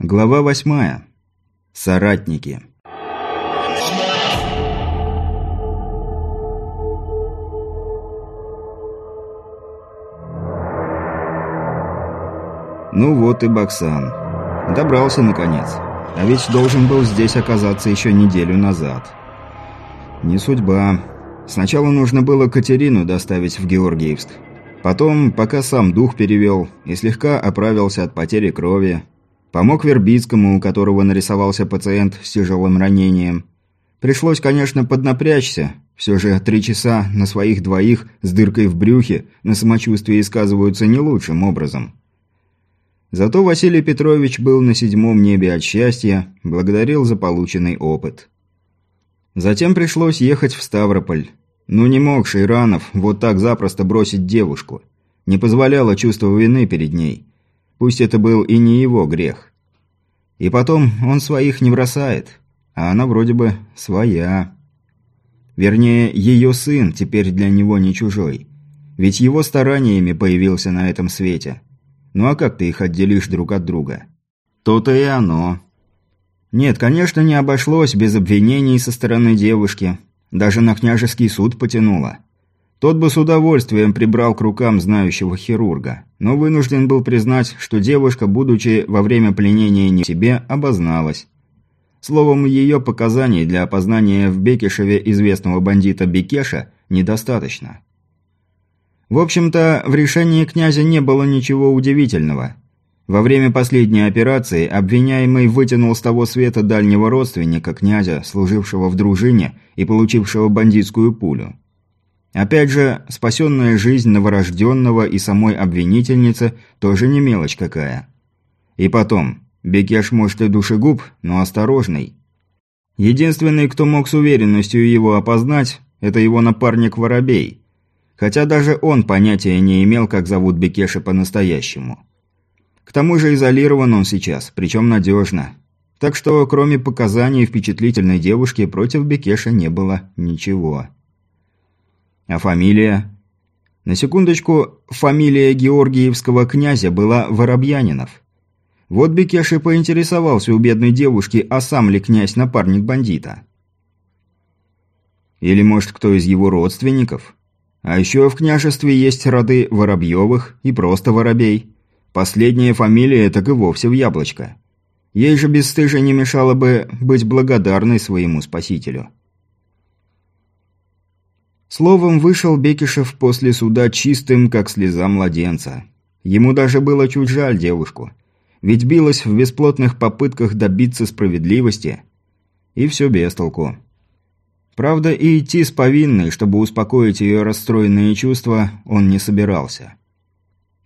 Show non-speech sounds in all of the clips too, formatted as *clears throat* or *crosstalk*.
Глава восьмая. Соратники. Ну вот и Баксан. Добрался наконец. А ведь должен был здесь оказаться еще неделю назад. Не судьба. Сначала нужно было Катерину доставить в Георгиевск. Потом, пока сам дух перевел и слегка оправился от потери крови, Помог Вербицкому, у которого нарисовался пациент с тяжелым ранением. Пришлось, конечно, поднапрячься. Все же три часа на своих двоих с дыркой в брюхе на самочувствии сказываются не лучшим образом. Зато Василий Петрович был на седьмом небе от счастья, благодарил за полученный опыт. Затем пришлось ехать в Ставрополь. Ну не мог Шейранов вот так запросто бросить девушку. Не позволяло чувство вины перед ней. Пусть это был и не его грех. И потом, он своих не бросает, а она вроде бы своя. Вернее, ее сын теперь для него не чужой. Ведь его стараниями появился на этом свете. Ну а как ты их отделишь друг от друга? То-то и оно. Нет, конечно, не обошлось без обвинений со стороны девушки. Даже на княжеский суд потянуло. Тот бы с удовольствием прибрал к рукам знающего хирурга, но вынужден был признать, что девушка, будучи во время пленения не себе, обозналась. Словом, ее показаний для опознания в Бекишеве известного бандита Бекеша недостаточно. В общем-то, в решении князя не было ничего удивительного. Во время последней операции обвиняемый вытянул с того света дальнего родственника князя, служившего в дружине и получившего бандитскую пулю. Опять же, спасенная жизнь новорожденного и самой обвинительницы тоже не мелочь какая. И потом, Бекеш может и душегуб, но осторожный. Единственный, кто мог с уверенностью его опознать, это его напарник Воробей. Хотя даже он понятия не имел, как зовут Бекеша по-настоящему. К тому же изолирован он сейчас, причем надежно. Так что, кроме показаний впечатлительной девушки, против Бекеша не было ничего. А фамилия? На секундочку, фамилия георгиевского князя была Воробьянинов. Вот Бекеш и поинтересовался у бедной девушки, а сам ли князь напарник бандита. Или, может, кто из его родственников? А еще в княжестве есть роды Воробьевых и просто Воробей. Последняя фамилия так и вовсе в яблочко. Ей же бесстыже не мешало бы быть благодарной своему спасителю. Словом, вышел Бекишев после суда чистым, как слеза младенца. Ему даже было чуть жаль девушку. Ведь билась в бесплотных попытках добиться справедливости. И все без толку. Правда, и идти с повинной, чтобы успокоить ее расстроенные чувства, он не собирался.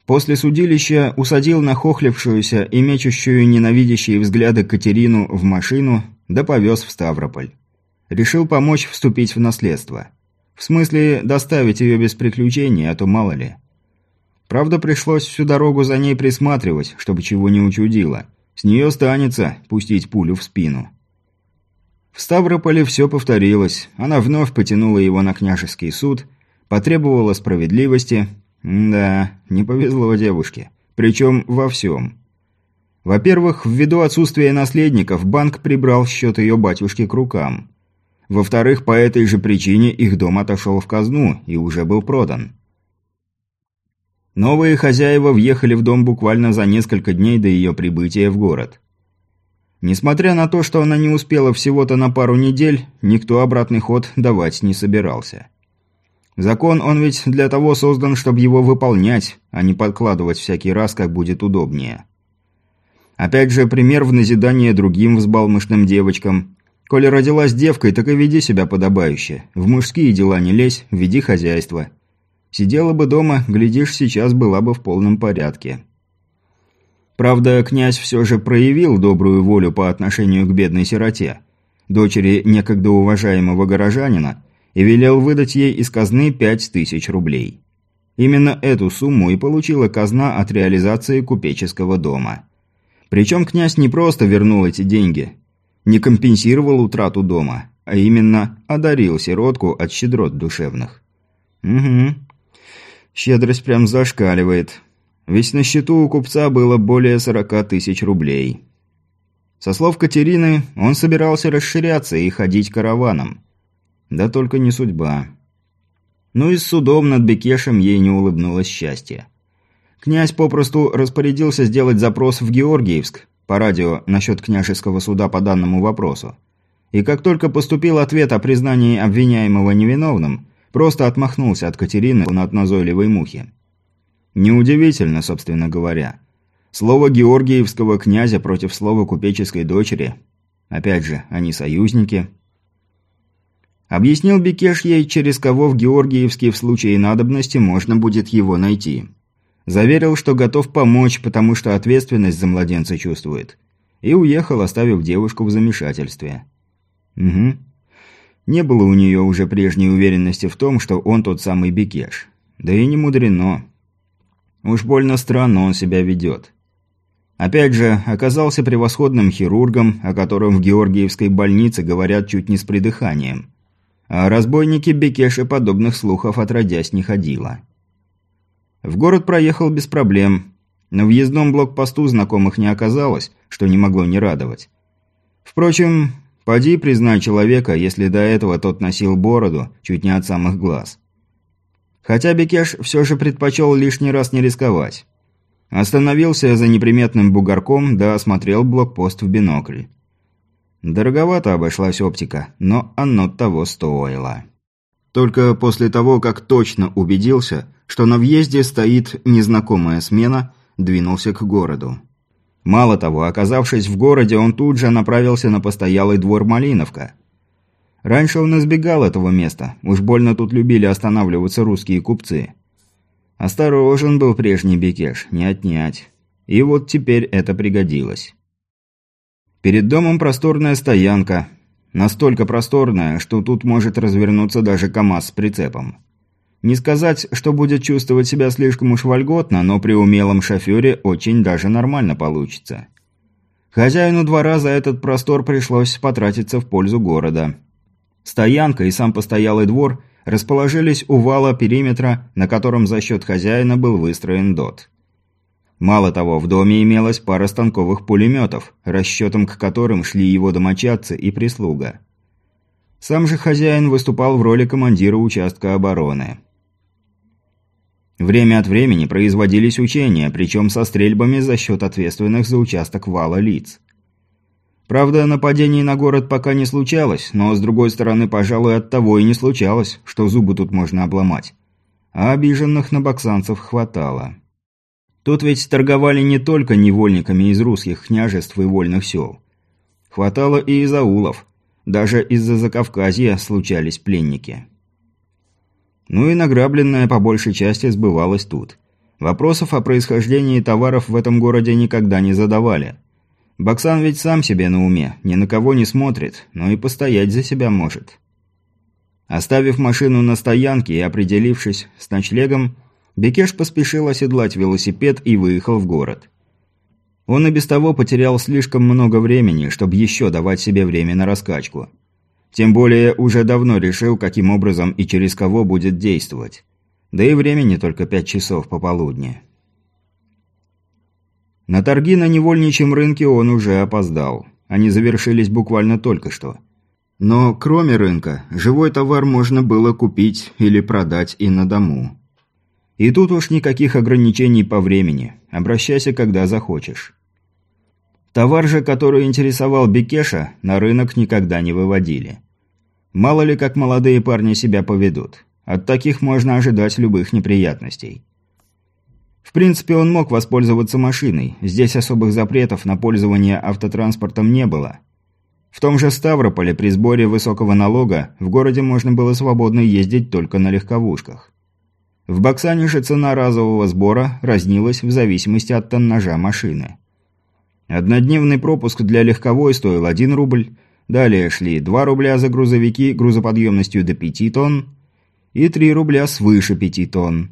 После судилища усадил нахохлившуюся и мечущую ненавидящие взгляды Катерину в машину, да повез в Ставрополь. Решил помочь вступить в наследство. В смысле, доставить ее без приключений, а то мало ли. Правда, пришлось всю дорогу за ней присматривать, чтобы чего не учудило. С нее станется пустить пулю в спину. В Ставрополе все повторилось. Она вновь потянула его на княжеский суд, потребовала справедливости. да, не повезло девушке. Причем во всем. Во-первых, ввиду отсутствия наследников, банк прибрал счет ее батюшки к рукам. Во-вторых, по этой же причине их дом отошел в казну и уже был продан. Новые хозяева въехали в дом буквально за несколько дней до ее прибытия в город. Несмотря на то, что она не успела всего-то на пару недель, никто обратный ход давать не собирался. Закон он ведь для того создан, чтобы его выполнять, а не подкладывать всякий раз, как будет удобнее. Опять же, пример в назидание другим взбалмошным девочкам. Коли родилась девкой, так и веди себя подобающе. В мужские дела не лезь, веди хозяйство. Сидела бы дома, глядишь, сейчас была бы в полном порядке. Правда, князь все же проявил добрую волю по отношению к бедной сироте, дочери некогда уважаемого горожанина, и велел выдать ей из казны пять тысяч рублей. Именно эту сумму и получила казна от реализации купеческого дома. Причем князь не просто вернул эти деньги, не компенсировал утрату дома, а именно одарил сиротку от щедрот душевных. Угу. Щедрость прям зашкаливает. Ведь на счету у купца было более сорока тысяч рублей. Со слов Катерины, он собирался расширяться и ходить караваном. Да только не судьба. Ну и с судом над Бекешем ей не улыбнулось счастье. Князь попросту распорядился сделать запрос в Георгиевск по радио насчет княжеского суда по данному вопросу. И как только поступил ответ о признании обвиняемого невиновным, просто отмахнулся от Катерины от назойливой мухи. Неудивительно, собственно говоря. Слово георгиевского князя против слова купеческой дочери. Опять же, они союзники. Объяснил Бекеш ей, через кого в Георгиевске в случае надобности можно будет его найти. Заверил, что готов помочь, потому что ответственность за младенца чувствует. И уехал, оставив девушку в замешательстве. Угу. Не было у нее уже прежней уверенности в том, что он тот самый Бекеш. Да и не мудрено. Уж больно странно он себя ведет. Опять же, оказался превосходным хирургом, о котором в Георгиевской больнице говорят чуть не с придыханием. А разбойники Бекеши подобных слухов отродясь не ходило. В город проехал без проблем. На въездном блокпосту знакомых не оказалось, что не могло не радовать. Впрочем, поди признай человека, если до этого тот носил бороду, чуть не от самых глаз. Хотя Бекеш все же предпочел лишний раз не рисковать. Остановился за неприметным бугорком, да осмотрел блокпост в бинокль. Дороговато обошлась оптика, но оно того стоило. Только после того, как точно убедился, что на въезде стоит незнакомая смена, двинулся к городу. Мало того, оказавшись в городе, он тут же направился на постоялый двор Малиновка. Раньше он избегал этого места, уж больно тут любили останавливаться русские купцы. Осторожен был прежний Бекеш, не отнять. И вот теперь это пригодилось. Перед домом просторная стоянка. Настолько просторная, что тут может развернуться даже КАМАЗ с прицепом. Не сказать, что будет чувствовать себя слишком уж вольготно, но при умелом шофере очень даже нормально получится. Хозяину двора за этот простор пришлось потратиться в пользу города – Стоянка и сам постоялый двор расположились у вала периметра, на котором за счет хозяина был выстроен ДОТ. Мало того, в доме имелась пара станковых пулеметов, расчетом к которым шли его домочадцы и прислуга. Сам же хозяин выступал в роли командира участка обороны. Время от времени производились учения, причем со стрельбами за счет ответственных за участок вала лиц. Правда, нападений на город пока не случалось, но, с другой стороны, пожалуй, от того и не случалось, что зубы тут можно обломать. А обиженных на боксанцев хватало. Тут ведь торговали не только невольниками из русских княжеств и вольных сел. Хватало и из аулов. Даже из-за Закавказья случались пленники. Ну и награбленное по большей части сбывалось тут. Вопросов о происхождении товаров в этом городе никогда не задавали – Баксан ведь сам себе на уме, ни на кого не смотрит, но и постоять за себя может. Оставив машину на стоянке и определившись с ночлегом, Бекеш поспешил оседлать велосипед и выехал в город. Он и без того потерял слишком много времени, чтобы еще давать себе время на раскачку. Тем более уже давно решил, каким образом и через кого будет действовать. Да и времени только пять часов пополудни. На торги на невольничьем рынке он уже опоздал. Они завершились буквально только что. Но кроме рынка, живой товар можно было купить или продать и на дому. И тут уж никаких ограничений по времени. Обращайся, когда захочешь. Товар же, который интересовал Бекеша, на рынок никогда не выводили. Мало ли, как молодые парни себя поведут. От таких можно ожидать любых неприятностей. В принципе, он мог воспользоваться машиной. Здесь особых запретов на пользование автотранспортом не было. В том же Ставрополе при сборе высокого налога в городе можно было свободно ездить только на легковушках. В Баксане же цена разового сбора разнилась в зависимости от тоннажа машины. Однодневный пропуск для легковой стоил 1 рубль, далее шли 2 рубля за грузовики грузоподъемностью до 5 тонн и 3 рубля свыше 5 тонн.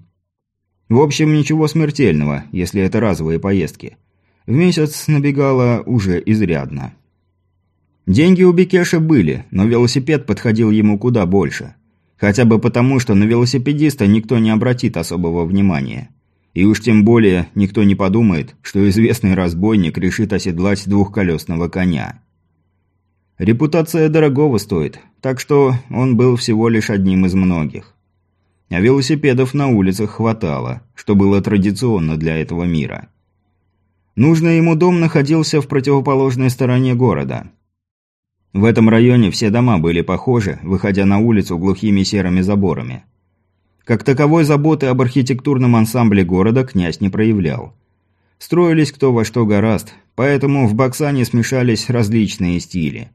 В общем, ничего смертельного, если это разовые поездки. В месяц набегало уже изрядно. Деньги у Бекеша были, но велосипед подходил ему куда больше. Хотя бы потому, что на велосипедиста никто не обратит особого внимания. И уж тем более никто не подумает, что известный разбойник решит оседлать двухколесного коня. Репутация дорогого стоит, так что он был всего лишь одним из многих. А велосипедов на улицах хватало, что было традиционно для этого мира. Нужный ему дом находился в противоположной стороне города. В этом районе все дома были похожи, выходя на улицу глухими серыми заборами. Как таковой заботы об архитектурном ансамбле города князь не проявлял. Строились кто во что гораст, поэтому в Баксане смешались различные стили.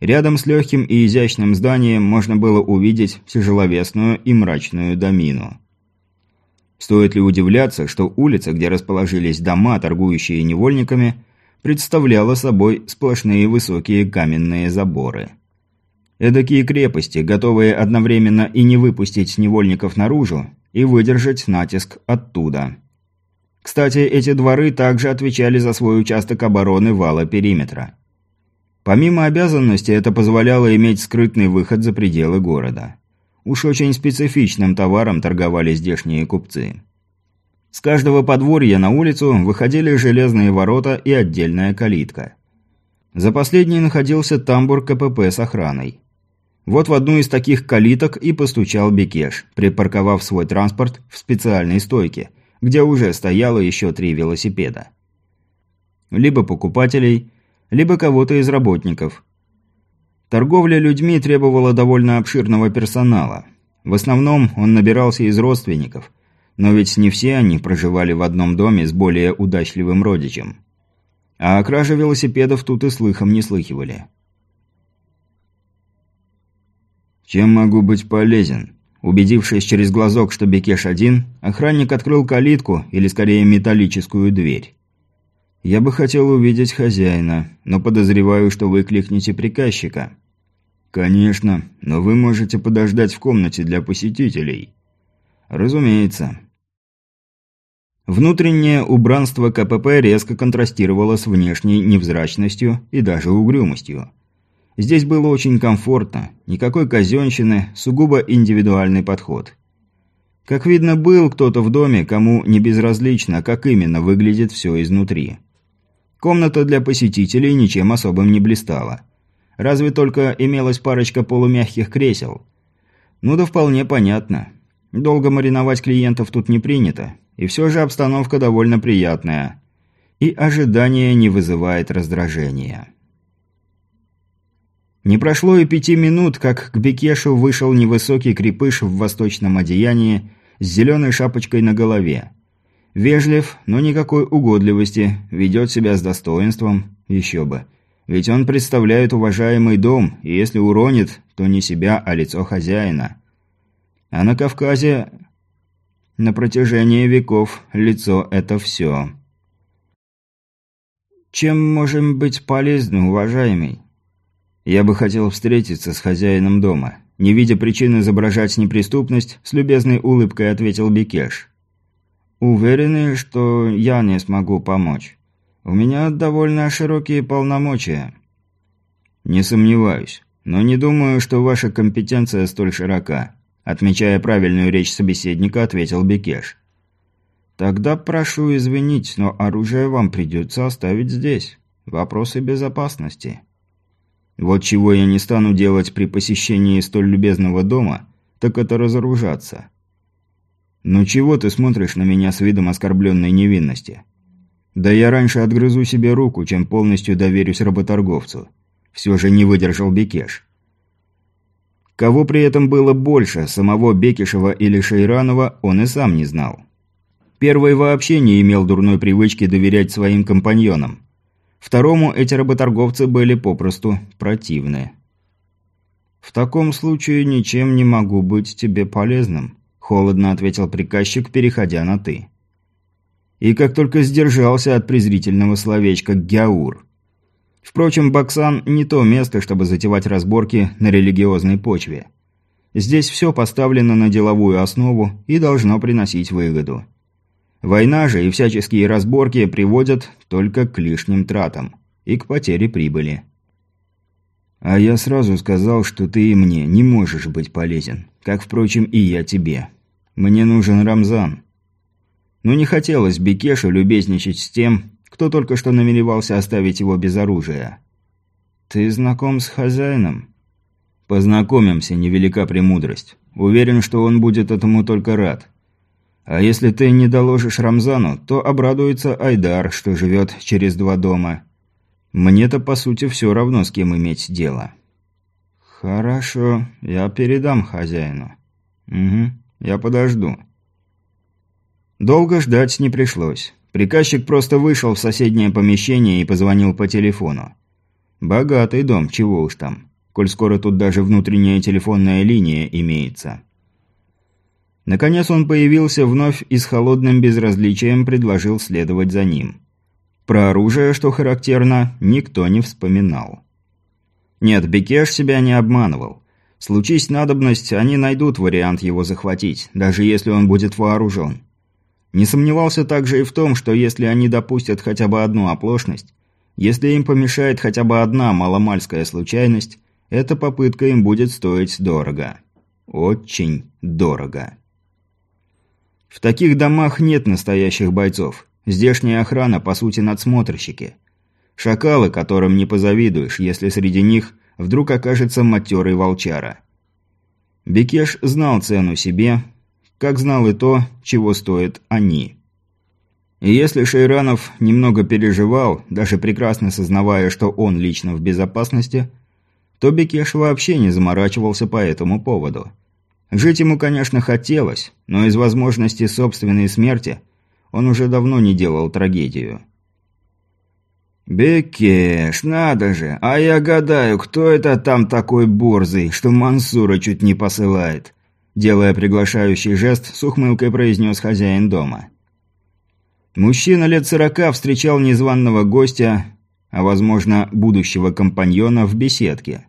Рядом с легким и изящным зданием можно было увидеть тяжеловесную и мрачную домину. Стоит ли удивляться, что улица, где расположились дома, торгующие невольниками, представляла собой сплошные высокие каменные заборы – Эдакие крепости, готовые одновременно и не выпустить невольников наружу, и выдержать натиск оттуда. Кстати, эти дворы также отвечали за свой участок обороны вала периметра. Помимо обязанности, это позволяло иметь скрытный выход за пределы города. Уж очень специфичным товаром торговали здешние купцы. С каждого подворья на улицу выходили железные ворота и отдельная калитка. За последней находился тамбур КПП с охраной. Вот в одну из таких калиток и постучал Бекеш, припарковав свой транспорт в специальной стойке, где уже стояло еще три велосипеда. Либо покупателей, либо кого-то из работников. Торговля людьми требовала довольно обширного персонала. В основном он набирался из родственников, но ведь не все они проживали в одном доме с более удачливым родичем. А о краже велосипедов тут и слыхом не слыхивали. «Чем могу быть полезен?» Убедившись через глазок, что Бекеш один, охранник открыл калитку, или скорее металлическую дверь. «Я бы хотел увидеть хозяина, но подозреваю, что вы кликнете приказчика». «Конечно, но вы можете подождать в комнате для посетителей». «Разумеется». Внутреннее убранство КПП резко контрастировало с внешней невзрачностью и даже угрюмостью. Здесь было очень комфортно, никакой казенщины, сугубо индивидуальный подход. Как видно, был кто-то в доме, кому не безразлично, как именно выглядит все изнутри. Комната для посетителей ничем особым не блистала. Разве только имелась парочка полумягких кресел. Ну да вполне понятно. Долго мариновать клиентов тут не принято, и все же обстановка довольно приятная. И ожидание не вызывает раздражения. Не прошло и пяти минут, как к Бекешу вышел невысокий крепыш в восточном одеянии с зеленой шапочкой на голове. Вежлив, но никакой угодливости, ведет себя с достоинством, еще бы. Ведь он представляет уважаемый дом, и если уронит, то не себя, а лицо хозяина. А на Кавказе на протяжении веков лицо – это все. «Чем можем быть полезны, уважаемый?» Я бы хотел встретиться с хозяином дома. Не видя причин изображать неприступность, с любезной улыбкой ответил Бекеш. Уверены, что я не смогу помочь. У меня довольно широкие полномочия. Не сомневаюсь, но не думаю, что ваша компетенция столь широка. Отмечая правильную речь собеседника, ответил Бекеш. Тогда прошу извинить, но оружие вам придется оставить здесь. Вопросы безопасности. Вот чего я не стану делать при посещении столь любезного дома, так это разоружаться. Ну чего ты смотришь на меня с видом оскорбленной невинности? Да я раньше отгрызу себе руку, чем полностью доверюсь работорговцу. Все же не выдержал Бекеш. Кого при этом было больше, самого Бекишева или Шейранова, он и сам не знал. Первый вообще не имел дурной привычки доверять своим компаньонам. Второму эти работорговцы были попросту противны. «В таком случае ничем не могу быть тебе полезным», – холодно ответил приказчик, переходя на «ты». И как только сдержался от презрительного словечка «гяур». Впрочем, Баксан – не то место, чтобы затевать разборки на религиозной почве. Здесь все поставлено на деловую основу и должно приносить выгоду. Война же и всяческие разборки приводят только к лишним тратам и к потере прибыли. А я сразу сказал, что ты и мне не можешь быть полезен, как, впрочем, и я тебе. Мне нужен Рамзан. Но не хотелось Бекешу любезничать с тем, кто только что намеревался оставить его без оружия. «Ты знаком с хозяином?» «Познакомимся, невелика премудрость. Уверен, что он будет этому только рад. А если ты не доложишь Рамзану, то обрадуется Айдар, что живет через два дома. Мне-то, по сути, все равно, с кем иметь дело». «Хорошо, я передам хозяину». «Угу, я подожду». Долго ждать не пришлось. Приказчик просто вышел в соседнее помещение и позвонил по телефону. Богатый дом, чего уж там. Коль скоро тут даже внутренняя телефонная линия имеется. Наконец он появился вновь и с холодным безразличием предложил следовать за ним. Про оружие, что характерно, никто не вспоминал. Нет, Бекеш себя не обманывал. Случись надобность, они найдут вариант его захватить, даже если он будет вооружен. Не сомневался также и в том, что если они допустят хотя бы одну оплошность, если им помешает хотя бы одна маломальская случайность, эта попытка им будет стоить дорого. Очень дорого. В таких домах нет настоящих бойцов. Здешняя охрана, по сути, надсмотрщики. Шакалы, которым не позавидуешь, если среди них вдруг окажется матерый волчара. Бекеш знал цену себе, как знал и то, чего стоят они. И если Шейранов немного переживал, даже прекрасно сознавая, что он лично в безопасности, то Бекеш вообще не заморачивался по этому поводу. Жить ему, конечно, хотелось, но из возможности собственной смерти он уже давно не делал трагедию. «Бекеш, надо же! А я гадаю, кто это там такой борзый, что Мансура чуть не посылает?» Делая приглашающий жест, с ухмылкой произнес хозяин дома. Мужчина лет сорока встречал незваного гостя, а, возможно, будущего компаньона в беседке.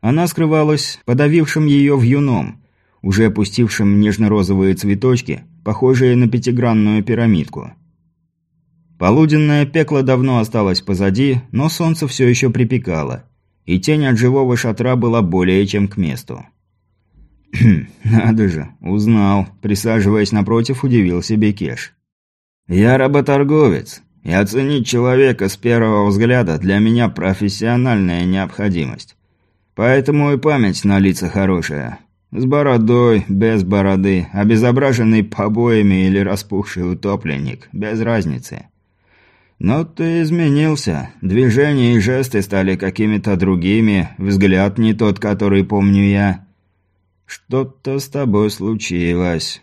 Она скрывалась подавившим ее вьюном, уже опустившим нежно-розовые цветочки, похожие на пятигранную пирамидку. Полуденное пекло давно осталось позади, но солнце все еще припекало, и тень от живого шатра была более чем к месту. *clears throat* «Надо же, узнал», – присаживаясь напротив, удивился Бекеш. «Я работорговец, и оценить человека с первого взгляда для меня профессиональная необходимость. Поэтому и память на лица хорошая. С бородой, без бороды, обезображенный побоями или распухший утопленник, без разницы. Но ты изменился. Движения и жесты стали какими-то другими, взгляд не тот, который помню я. Что-то с тобой случилось.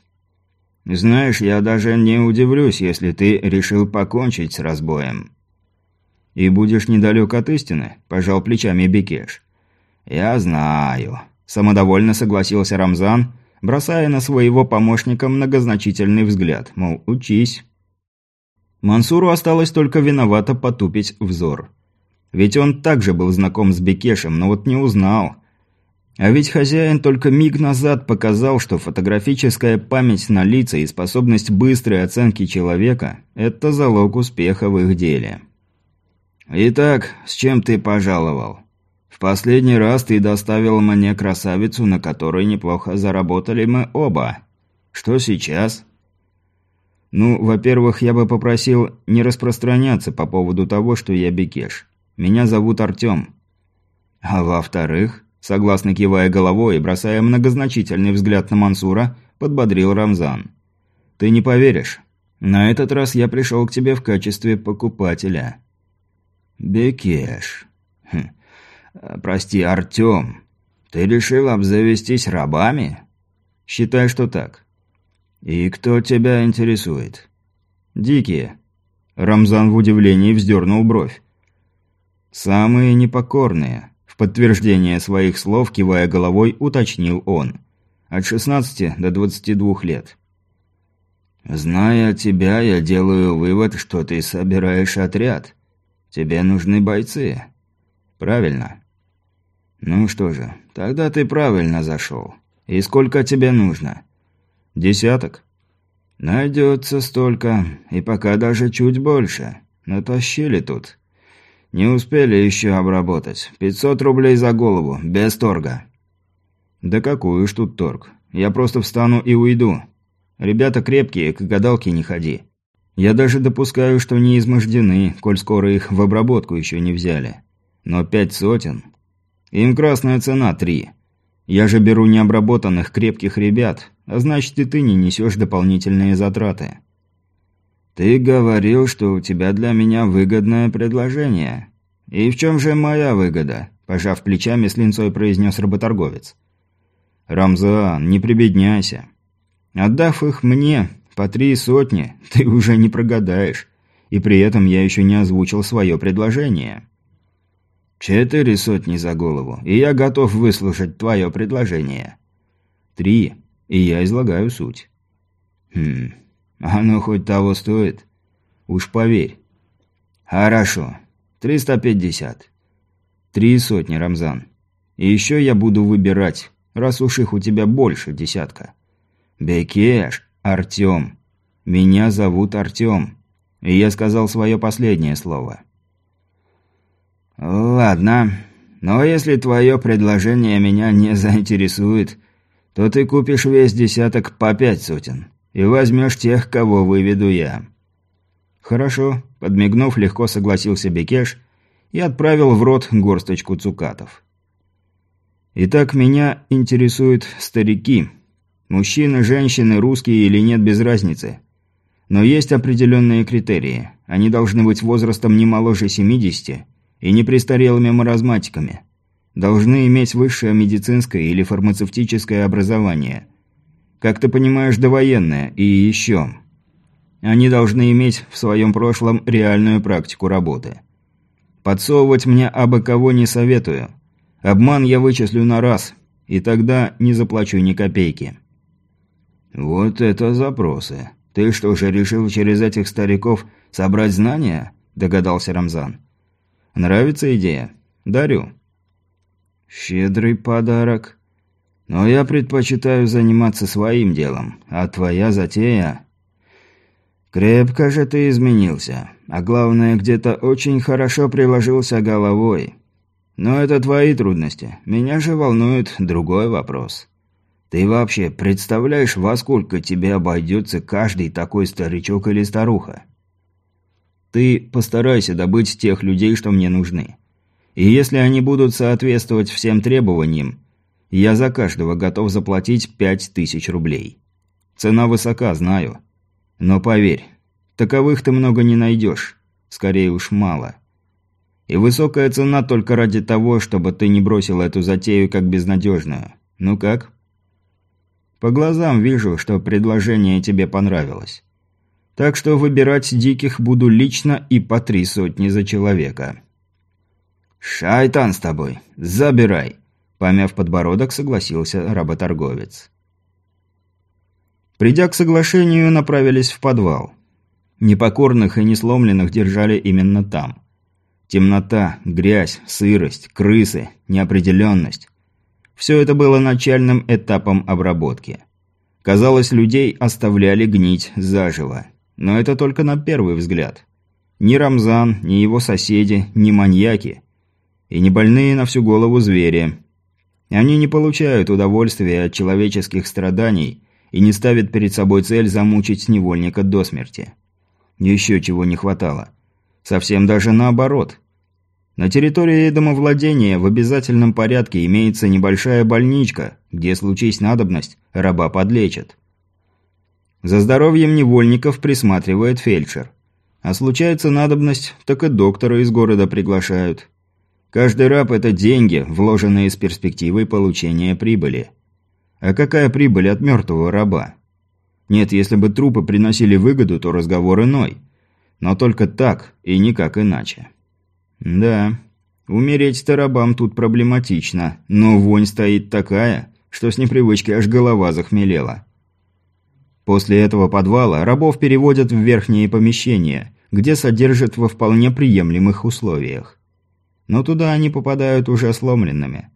Знаешь, я даже не удивлюсь, если ты решил покончить с разбоем. И будешь недалек от истины, пожал плечами Бекеш. Я знаю, самодовольно согласился Рамзан, бросая на своего помощника многозначительный взгляд, мол, учись. Мансуру осталось только виновато потупить взор. Ведь он также был знаком с Бекешем, но вот не узнал. А ведь хозяин только миг назад показал, что фотографическая память на лица и способность быстрой оценки человека – это залог успеха в их деле. «Итак, с чем ты пожаловал? В последний раз ты доставил мне красавицу, на которой неплохо заработали мы оба. Что сейчас?» Ну, во-первых, я бы попросил не распространяться по поводу того, что я Бекеш. Меня зовут Артем. А во-вторых, согласно кивая головой и бросая многозначительный взгляд на Мансура, подбодрил Рамзан. Ты не поверишь. На этот раз я пришел к тебе в качестве покупателя. Бекеш. Хм. Прости, Артем. Ты решил обзавестись рабами? Считай, что так. «И кто тебя интересует?» «Дикие». Рамзан в удивлении вздернул бровь. «Самые непокорные», – подтверждение своих слов, кивая головой, уточнил он. «От 16 до 22 лет». «Зная тебя, я делаю вывод, что ты собираешь отряд. Тебе нужны бойцы». «Правильно». «Ну что же, тогда ты правильно зашел. И сколько тебе нужно?» Десяток. Найдется столько, и пока даже чуть больше. Натащили тут. Не успели еще обработать. Пятьсот рублей за голову, без торга. Да какой уж тут торг. Я просто встану и уйду. Ребята крепкие, к гадалке не ходи. Я даже допускаю, что не измождены, коль скоро их в обработку еще не взяли. Но пять сотен... Им красная цена три. Я же беру необработанных крепких ребят, а значит и ты не несешь дополнительные затраты. Ты говорил, что у тебя для меня выгодное предложение. И в чем же моя выгода? Пожав плечами, с линцой произнес работорговец. Рамзан, не прибедняйся. Отдав их мне, по три сотни, ты уже не прогадаешь. И при этом я еще не озвучил свое предложение. Четыре сотни за голову, и я готов выслушать твое предложение. Три, и я излагаю суть. Хм, оно хоть того стоит? Уж поверь. Хорошо, триста пятьдесят. Три сотни, Рамзан. И еще я буду выбирать, раз уж их у тебя больше десятка. Бекеш, Артем. Меня зовут Артем. И я сказал свое последнее слово. «Ладно. Но если твое предложение меня не заинтересует, то ты купишь весь десяток по пять сотен и возьмешь тех, кого выведу я». «Хорошо», – подмигнув, легко согласился Бекеш и отправил в рот горсточку цукатов. «Итак, меня интересуют старики. Мужчины, женщины, русские или нет, без разницы. Но есть определенные критерии. Они должны быть возрастом не моложе 70 и не престарелыми маразматиками. Должны иметь высшее медицинское или фармацевтическое образование. Как ты понимаешь, довоенное. И еще. Они должны иметь в своем прошлом реальную практику работы. Подсовывать мне абы кого не советую. Обман я вычислю на раз, и тогда не заплачу ни копейки. Вот это запросы. Ты что же решил через этих стариков собрать знания? Догадался Рамзан. Нравится идея? Дарю. Щедрый подарок. Но я предпочитаю заниматься своим делом, а твоя затея... Крепко же ты изменился, а главное, где-то очень хорошо приложился головой. Но это твои трудности. Меня же волнует другой вопрос. Ты вообще представляешь, во сколько тебе обойдется каждый такой старичок или старуха? Ты постарайся добыть тех людей, что мне нужны. И если они будут соответствовать всем требованиям, я за каждого готов заплатить пять тысяч рублей. Цена высока, знаю. Но поверь, таковых ты много не найдешь. Скорее уж мало. И высокая цена только ради того, чтобы ты не бросил эту затею как безнадежную. Ну как? По глазам вижу, что предложение тебе понравилось. Так что выбирать диких буду лично и по три сотни за человека. «Шайтан с тобой! Забирай!» Помяв подбородок, согласился работорговец. Придя к соглашению, направились в подвал. Непокорных и несломленных держали именно там. Темнота, грязь, сырость, крысы, неопределенность. Все это было начальным этапом обработки. Казалось, людей оставляли гнить заживо. Но это только на первый взгляд. Ни Рамзан, ни его соседи, ни маньяки. И не больные на всю голову звери. Они не получают удовольствия от человеческих страданий и не ставят перед собой цель замучить невольника до смерти. Еще чего не хватало. Совсем даже наоборот. На территории домовладения в обязательном порядке имеется небольшая больничка, где, случись надобность, раба подлечат. За здоровьем невольников присматривает фельдшер. А случается надобность, так и доктора из города приглашают. Каждый раб – это деньги, вложенные с перспективой получения прибыли. А какая прибыль от мертвого раба? Нет, если бы трупы приносили выгоду, то разговор иной. Но только так и никак иначе. Да, умереть-то рабам тут проблематично, но вонь стоит такая, что с непривычки аж голова захмелела. После этого подвала рабов переводят в верхние помещения, где содержат во вполне приемлемых условиях. Но туда они попадают уже сломленными.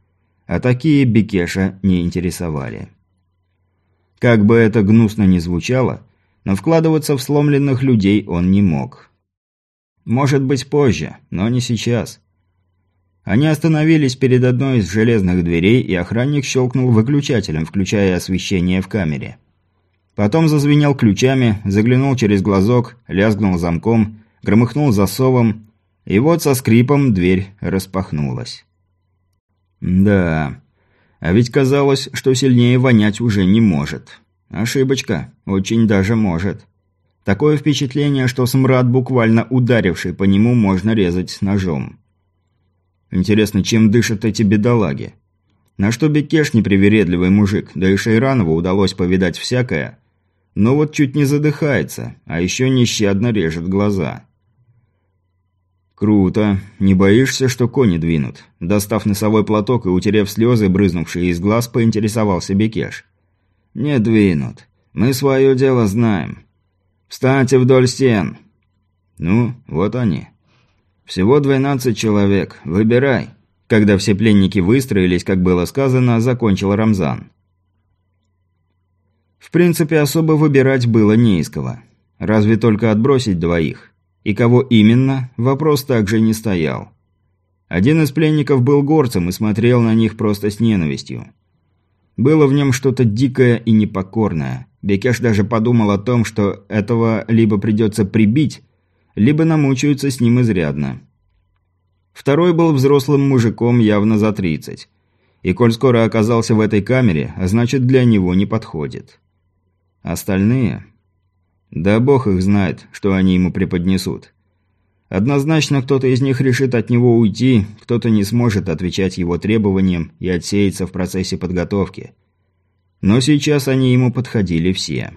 А такие Бекеша не интересовали. Как бы это гнусно ни звучало, но вкладываться в сломленных людей он не мог. Может быть позже, но не сейчас. Они остановились перед одной из железных дверей, и охранник щелкнул выключателем, включая освещение в камере. Потом зазвенел ключами, заглянул через глазок, лязгнул замком, громыхнул засовом, и вот со скрипом дверь распахнулась. Да, а ведь казалось, что сильнее вонять уже не может. Ошибочка, очень даже может. Такое впечатление, что смрад, буквально ударивший по нему, можно резать ножом. Интересно, чем дышат эти бедолаги? На что Бекеш непривередливый мужик, да и Шейранову удалось повидать всякое, но вот чуть не задыхается, а еще нещадно режет глаза. «Круто. Не боишься, что кони двинут?» Достав носовой платок и утерев слезы, брызнувшие из глаз, поинтересовался Бекеш. «Не двинут. Мы свое дело знаем. Встаньте вдоль стен!» «Ну, вот они. Всего двенадцать человек. Выбирай». Когда все пленники выстроились, как было сказано, закончил Рамзан. В принципе, особо выбирать было не из кого. Разве только отбросить двоих. И кого именно, вопрос также не стоял. Один из пленников был горцем и смотрел на них просто с ненавистью. Было в нем что-то дикое и непокорное. Бекеш даже подумал о том, что этого либо придется прибить, либо намучаются с ним изрядно. Второй был взрослым мужиком явно за тридцать. И коль скоро оказался в этой камере, а значит для него не подходит. Остальные... Да бог их знает, что они ему преподнесут. Однозначно кто-то из них решит от него уйти, кто-то не сможет отвечать его требованиям и отсеяться в процессе подготовки. Но сейчас они ему подходили все.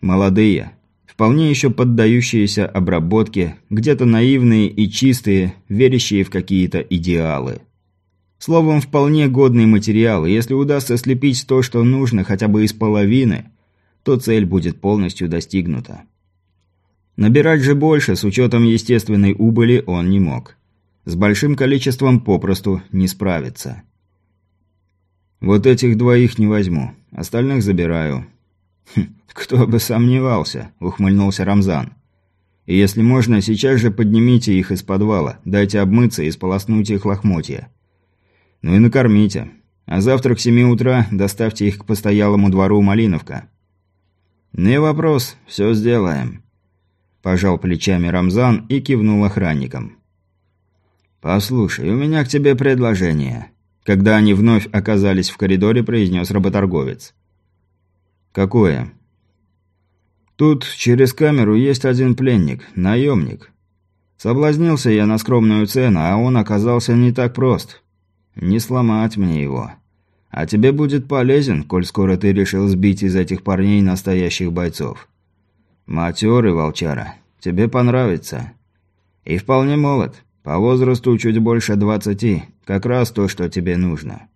Молодые, вполне еще поддающиеся обработке, где-то наивные и чистые, верящие в какие-то идеалы. Словом, вполне годный материал, если удастся слепить то, что нужно хотя бы из половины – то цель будет полностью достигнута. Набирать же больше с учетом естественной убыли он не мог. С большим количеством попросту не справится. Вот этих двоих не возьму, остальных забираю. Хм, кто бы сомневался, ухмыльнулся Рамзан. И если можно, сейчас же поднимите их из подвала, дайте обмыться и сполоснуть их лохмотья. Ну и накормите. А завтра к семи утра доставьте их к постоялому двору Малиновка. «Не вопрос, все сделаем», – пожал плечами Рамзан и кивнул охранникам. «Послушай, у меня к тебе предложение», – когда они вновь оказались в коридоре, произнес работорговец. «Какое?» «Тут через камеру есть один пленник, наемник. Соблазнился я на скромную цену, а он оказался не так прост. Не сломать мне его». А тебе будет полезен, коль скоро ты решил сбить из этих парней настоящих бойцов. Матерый, волчара, тебе понравится. И вполне молод, по возрасту чуть больше двадцати, как раз то, что тебе нужно.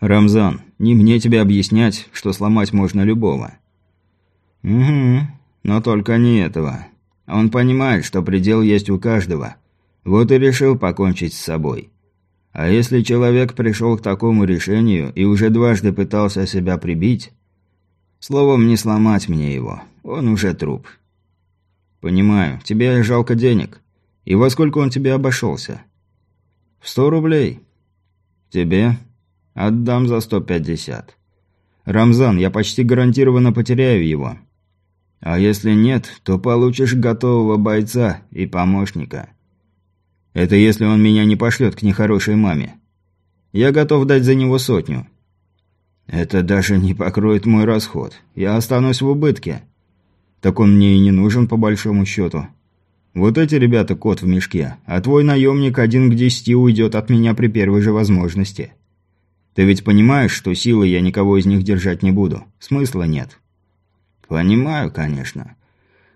Рамзан, не мне тебе объяснять, что сломать можно любого. Угу, но только не этого. Он понимает, что предел есть у каждого. Вот и решил покончить с собой. А если человек пришел к такому решению и уже дважды пытался себя прибить... Словом, не сломать мне его. Он уже труп. Понимаю, тебе жалко денег. И во сколько он тебе обошелся? В сто рублей. Тебе? Отдам за сто пятьдесят. Рамзан, я почти гарантированно потеряю его. А если нет, то получишь готового бойца и помощника. Это если он меня не пошлет к нехорошей маме. Я готов дать за него сотню. Это даже не покроет мой расход. Я останусь в убытке. Так он мне и не нужен по большому счету. Вот эти ребята кот в мешке, а твой наемник один к десяти уйдет от меня при первой же возможности. Ты ведь понимаешь, что силы я никого из них держать не буду. Смысла нет. Понимаю, конечно.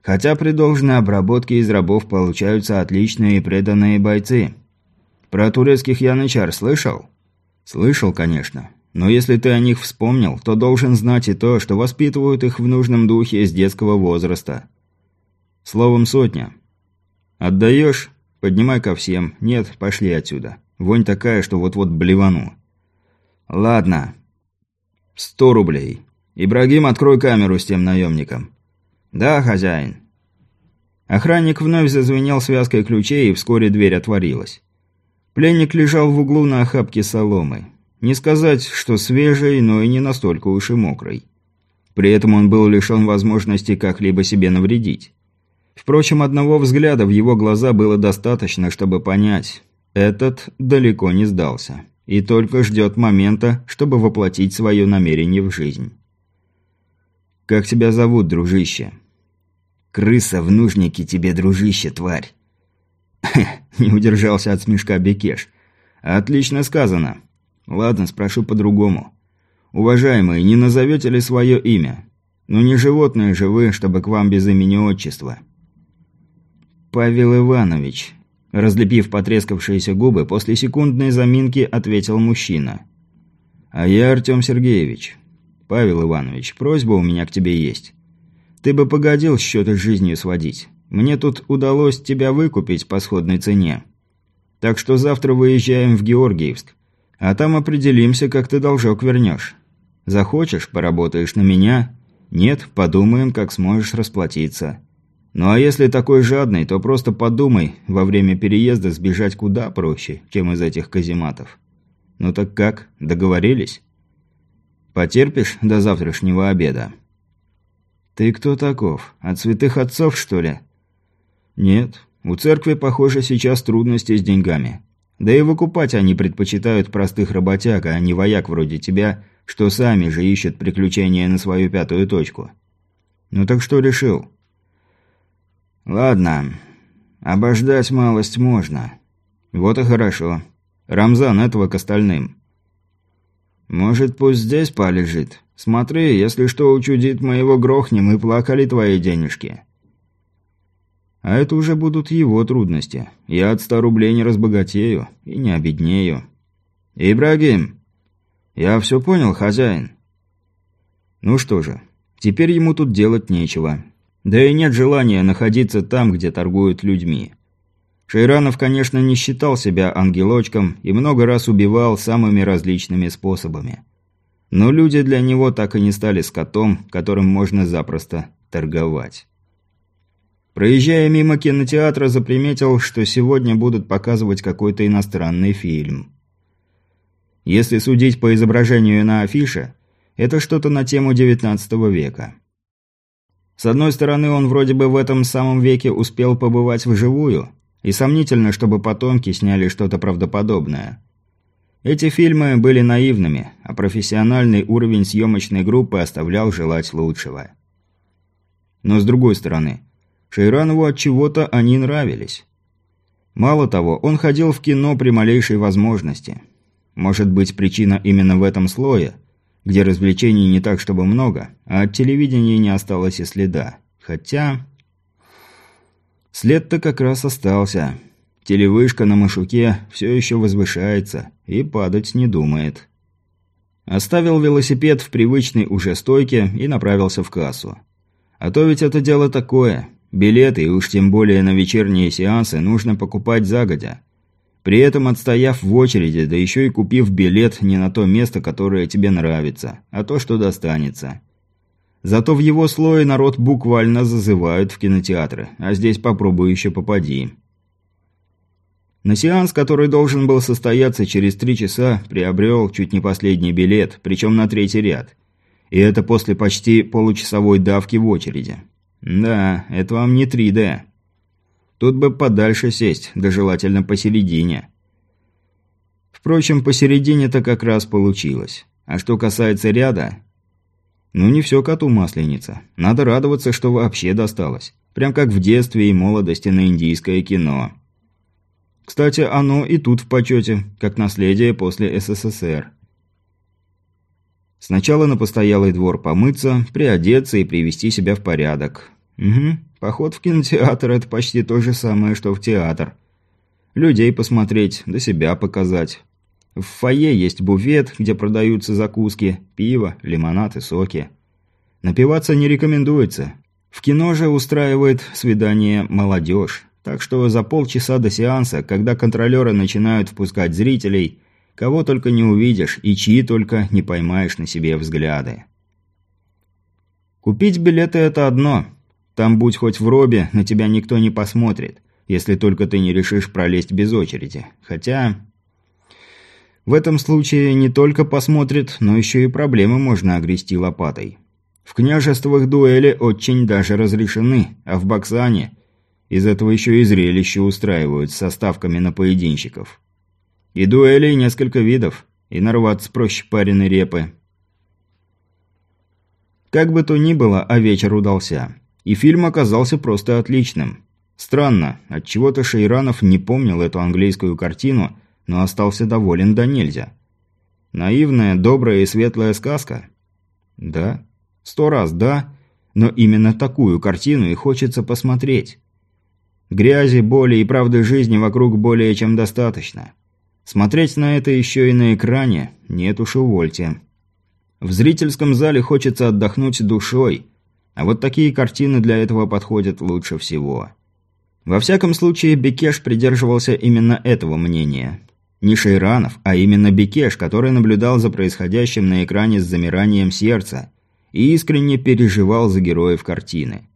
Хотя при должной обработке из рабов получаются отличные и преданные бойцы. Про турецких янычар слышал? Слышал, конечно. Но если ты о них вспомнил, то должен знать и то, что воспитывают их в нужном духе с детского возраста. Словом, сотня. Отдаешь? Поднимай ко всем. Нет, пошли отсюда. Вонь такая, что вот-вот блевану. Ладно. Сто рублей. Ибрагим, открой камеру с тем наемником. «Да, хозяин». Охранник вновь зазвенел связкой ключей, и вскоре дверь отворилась. Пленник лежал в углу на охапке соломы. Не сказать, что свежей, но и не настолько уж и мокрой. При этом он был лишен возможности как-либо себе навредить. Впрочем, одного взгляда в его глаза было достаточно, чтобы понять. Этот далеко не сдался. И только ждет момента, чтобы воплотить свое намерение в жизнь. «Как тебя зовут, дружище?» «Крыса в нужнике тебе, дружище, тварь!» *laughs* не удержался от смешка Бекеш. «Отлично сказано. Ладно, спрошу по-другому. Уважаемый, не назовете ли свое имя? Ну не животное же вы, чтобы к вам без имени-отчества». «Павел Иванович», – разлепив потрескавшиеся губы, после секундной заминки ответил мужчина. «А я Артем Сергеевич. Павел Иванович, просьба у меня к тебе есть. Ты бы погодил счеты жизнью сводить. Мне тут удалось тебя выкупить по сходной цене. Так что завтра выезжаем в Георгиевск, а там определимся, как ты должок вернешь. Захочешь – поработаешь на меня. Нет – подумаем, как сможешь расплатиться. Ну а если такой жадный, то просто подумай, во время переезда сбежать куда проще, чем из этих казематов. Ну так как, договорились? Потерпишь до завтрашнего обеда?» «Ты кто таков? От святых отцов, что ли?» «Нет. У церкви, похоже, сейчас трудности с деньгами. Да и выкупать они предпочитают простых работяг, а не вояк вроде тебя, что сами же ищут приключения на свою пятую точку. Ну так что решил?» «Ладно. Обождать малость можно». «Вот и хорошо. Рамзан, этого к остальным». «Может, пусть здесь полежит? Смотри, если что учудит, мы его грохнем и плакали твои денежки». А это уже будут его трудности. Я от ста рублей не разбогатею и не обеднею. «Ибрагим!» «Я все понял, хозяин». Ну что же, теперь ему тут делать нечего. Да и нет желания находиться там, где торгуют людьми. Шейранов, конечно, не считал себя ангелочком и много раз убивал самыми различными способами. Но люди для него так и не стали скотом, которым можно запросто торговать. Проезжая мимо кинотеатра, заприметил, что сегодня будут показывать какой-то иностранный фильм. Если судить по изображению на афише, это что-то на тему XIX века. С одной стороны, он вроде бы в этом самом веке успел побывать вживую, и сомнительно, чтобы потомки сняли что-то правдоподобное. Эти фильмы были наивными, а профессиональный уровень съемочной группы оставлял желать лучшего. Но с другой стороны – Шейранову от чего-то они нравились. Мало того, он ходил в кино при малейшей возможности. Может быть, причина именно в этом слое, где развлечений не так чтобы много, а от телевидения не осталось и следа. Хотя... След-то как раз остался. Телевышка на Машуке все еще возвышается и падать не думает. Оставил велосипед в привычной уже стойке и направился в кассу. А то ведь это дело такое. Билеты, и уж тем более на вечерние сеансы, нужно покупать загодя. При этом отстояв в очереди, да еще и купив билет не на то место, которое тебе нравится, а то, что достанется. Зато в его слое народ буквально зазывают в кинотеатры, а здесь попробуй еще попади. На сеанс, который должен был состояться через три часа, приобрел чуть не последний билет, причем на третий ряд. И это после почти получасовой давки в очереди. Да, это вам не 3D. Тут бы подальше сесть, да желательно посередине. Впрочем, посередине-то как раз получилось. А что касается ряда... Ну, не все коту масленица. Надо радоваться, что вообще досталось. Прям как в детстве и молодости на индийское кино. Кстати, оно и тут в почете, как наследие после СССР. Сначала на постоялый двор помыться, приодеться и привести себя в порядок. Угу, поход в кинотеатр – это почти то же самое, что в театр. Людей посмотреть, до себя показать. В фойе есть буфет, где продаются закуски, пиво, лимонад и соки. Напиваться не рекомендуется. В кино же устраивает свидание молодежь. Так что за полчаса до сеанса, когда контролеры начинают впускать зрителей, кого только не увидишь и чьи только не поймаешь на себе взгляды. Купить билеты – это одно – там будь хоть в робе, на тебя никто не посмотрит, если только ты не решишь пролезть без очереди. Хотя... В этом случае не только посмотрит, но еще и проблемы можно огрести лопатой. В княжествах дуэли очень даже разрешены, а в Баксане из этого еще и зрелище устраивают со ставками на поединщиков. И дуэлей несколько видов, и нарваться проще пареной репы. Как бы то ни было, а вечер удался. И фильм оказался просто отличным. Странно, отчего-то Шейранов не помнил эту английскую картину, но остался доволен до нельзя. Наивная, добрая и светлая сказка? Да. Сто раз да, но именно такую картину и хочется посмотреть. Грязи, боли и правды жизни вокруг более чем достаточно. Смотреть на это еще и на экране нет уж увольте. В зрительском зале хочется отдохнуть душой, а вот такие картины для этого подходят лучше всего. Во всяком случае, Бекеш придерживался именно этого мнения. Не Шейранов, а именно Бекеш, который наблюдал за происходящим на экране с замиранием сердца и искренне переживал за героев картины.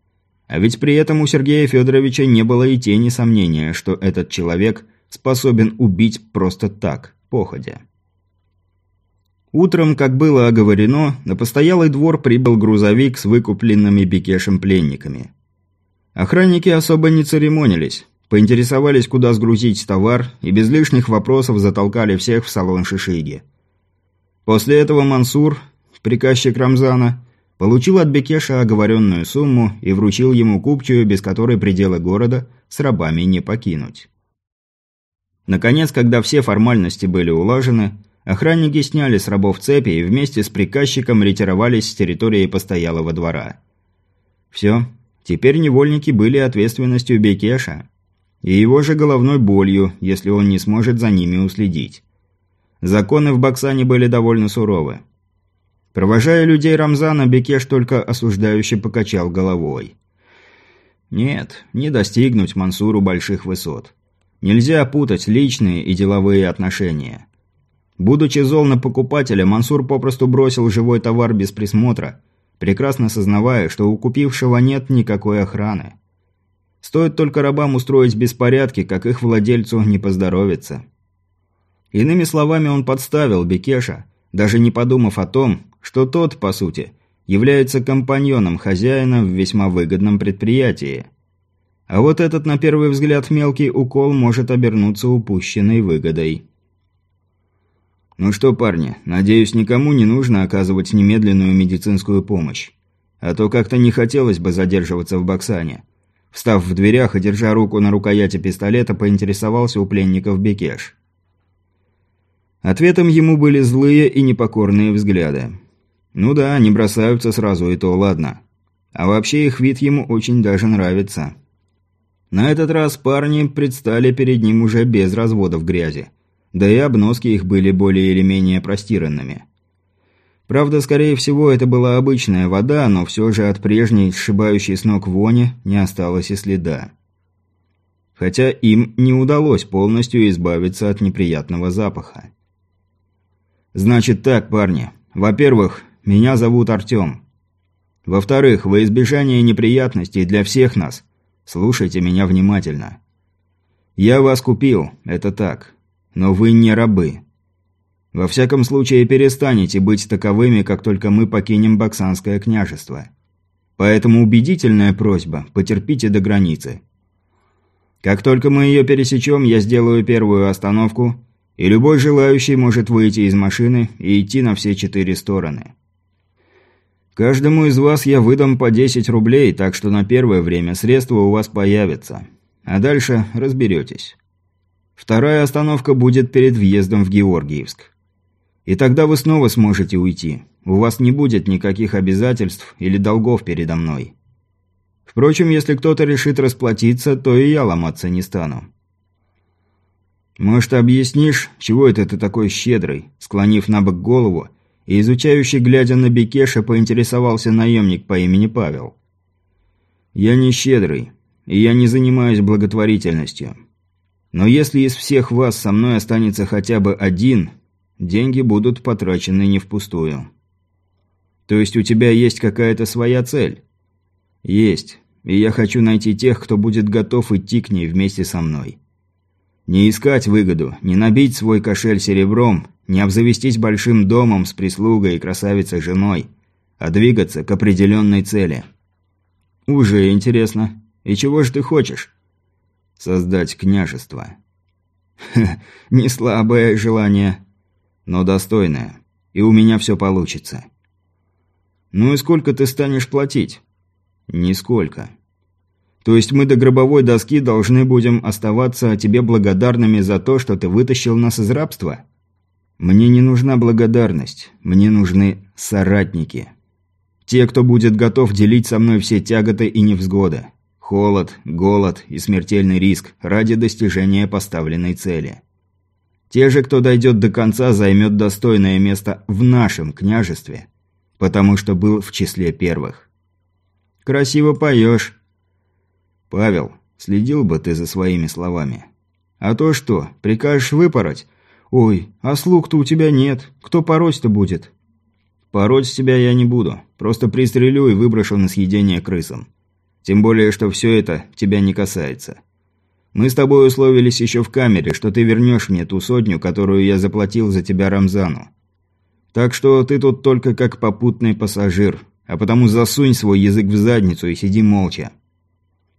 А ведь при этом у Сергея Федоровича не было и тени сомнения, что этот человек способен убить просто так, походя. Утром, как было оговорено, на постоялый двор прибыл грузовик с выкупленными Бекешем пленниками. Охранники особо не церемонились, поинтересовались, куда сгрузить товар, и без лишних вопросов затолкали всех в салон Шишиги. После этого Мансур, приказчик Рамзана, получил от Бекеша оговоренную сумму и вручил ему купчую, без которой пределы города с рабами не покинуть. Наконец, когда все формальности были улажены, охранники сняли с рабов цепи и вместе с приказчиком ретировались с территории постоялого двора. Все, теперь невольники были ответственностью Бекеша и его же головной болью, если он не сможет за ними уследить. Законы в Баксане были довольно суровы. Провожая людей Рамзана, Бекеш только осуждающе покачал головой. Нет, не достигнуть Мансуру больших высот. Нельзя путать личные и деловые отношения. Будучи зол на покупателя, Мансур попросту бросил живой товар без присмотра, прекрасно сознавая, что у купившего нет никакой охраны. Стоит только рабам устроить беспорядки, как их владельцу не поздоровится. Иными словами, он подставил Бекеша, даже не подумав о том, что тот, по сути, является компаньоном хозяина в весьма выгодном предприятии. А вот этот, на первый взгляд, мелкий укол может обернуться упущенной выгодой. «Ну что, парни, надеюсь, никому не нужно оказывать немедленную медицинскую помощь. А то как-то не хотелось бы задерживаться в Баксане». Встав в дверях и держа руку на рукояти пистолета, поинтересовался у пленников Бекеш. Ответом ему были злые и непокорные взгляды. Ну да, не бросаются сразу, и то ладно. А вообще их вид ему очень даже нравится. На этот раз парни предстали перед ним уже без разводов грязи. Да и обноски их были более или менее простиранными. Правда, скорее всего, это была обычная вода, но все же от прежней, сшибающей с ног вони, не осталось и следа. Хотя им не удалось полностью избавиться от неприятного запаха. «Значит так, парни. Во-первых, меня зовут Артем. Во-вторых, во избежание неприятностей для всех нас, слушайте меня внимательно. Я вас купил, это так. Но вы не рабы. Во всяком случае, перестанете быть таковыми, как только мы покинем Баксанское княжество. Поэтому убедительная просьба – потерпите до границы. Как только мы ее пересечем, я сделаю первую остановку, и любой желающий может выйти из машины и идти на все четыре стороны. Каждому из вас я выдам по 10 рублей, так что на первое время средства у вас появятся. А дальше разберетесь. Вторая остановка будет перед въездом в Георгиевск. И тогда вы снова сможете уйти. У вас не будет никаких обязательств или долгов передо мной. Впрочем, если кто-то решит расплатиться, то и я ломаться не стану. «Может, объяснишь, чего это ты такой щедрый?» Склонив на бок голову, и изучающий, глядя на Бекеша, поинтересовался наемник по имени Павел. «Я не щедрый, и я не занимаюсь благотворительностью. Но если из всех вас со мной останется хотя бы один, деньги будут потрачены не впустую». «То есть у тебя есть какая-то своя цель?» «Есть, и я хочу найти тех, кто будет готов идти к ней вместе со мной». Не искать выгоду, не набить свой кошель серебром, не обзавестись большим домом с прислугой и красавицей женой, а двигаться к определенной цели. Уже интересно. И чего же ты хочешь? Создать княжество. Ха, не слабое желание, но достойное. И у меня все получится. Ну и сколько ты станешь платить? Нисколько. То есть мы до гробовой доски должны будем оставаться тебе благодарными за то, что ты вытащил нас из рабства? Мне не нужна благодарность, мне нужны соратники. Те, кто будет готов делить со мной все тяготы и невзгоды. Холод, голод и смертельный риск ради достижения поставленной цели. Те же, кто дойдет до конца, займет достойное место в нашем княжестве, потому что был в числе первых. Красиво поешь. Павел, следил бы ты за своими словами. А то что, прикажешь выпороть? «Ой, а слуг-то у тебя нет. Кто пороть-то будет?» «Пороть тебя я не буду. Просто пристрелю и выброшу на съедение крысам. Тем более, что все это тебя не касается. Мы с тобой условились еще в камере, что ты вернешь мне ту сотню, которую я заплатил за тебя Рамзану. Так что ты тут только как попутный пассажир, а потому засунь свой язык в задницу и сиди молча».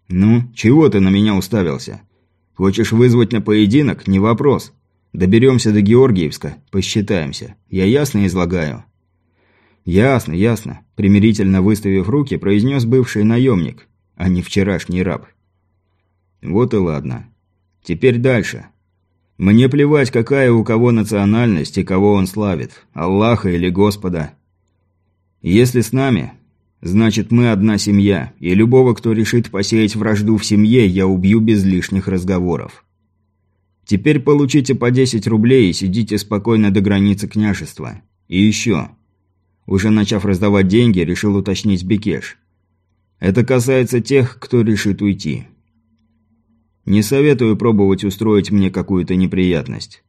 «Ну, чего ты на меня уставился? Хочешь вызвать на поединок? Не вопрос. Доберемся до Георгиевска, посчитаемся. Я ясно излагаю?» «Ясно, ясно», – примирительно выставив руки, произнес бывший наемник, а не вчерашний раб. «Вот и ладно. Теперь дальше. Мне плевать, какая у кого национальность и кого он славит, Аллаха или Господа. Если с нами, значит мы одна семья, и любого, кто решит посеять вражду в семье, я убью без лишних разговоров. Теперь получите по 10 рублей и сидите спокойно до границы княжества. И еще. Уже начав раздавать деньги, решил уточнить Бекеш. Это касается тех, кто решит уйти. Не советую пробовать устроить мне какую-то неприятность.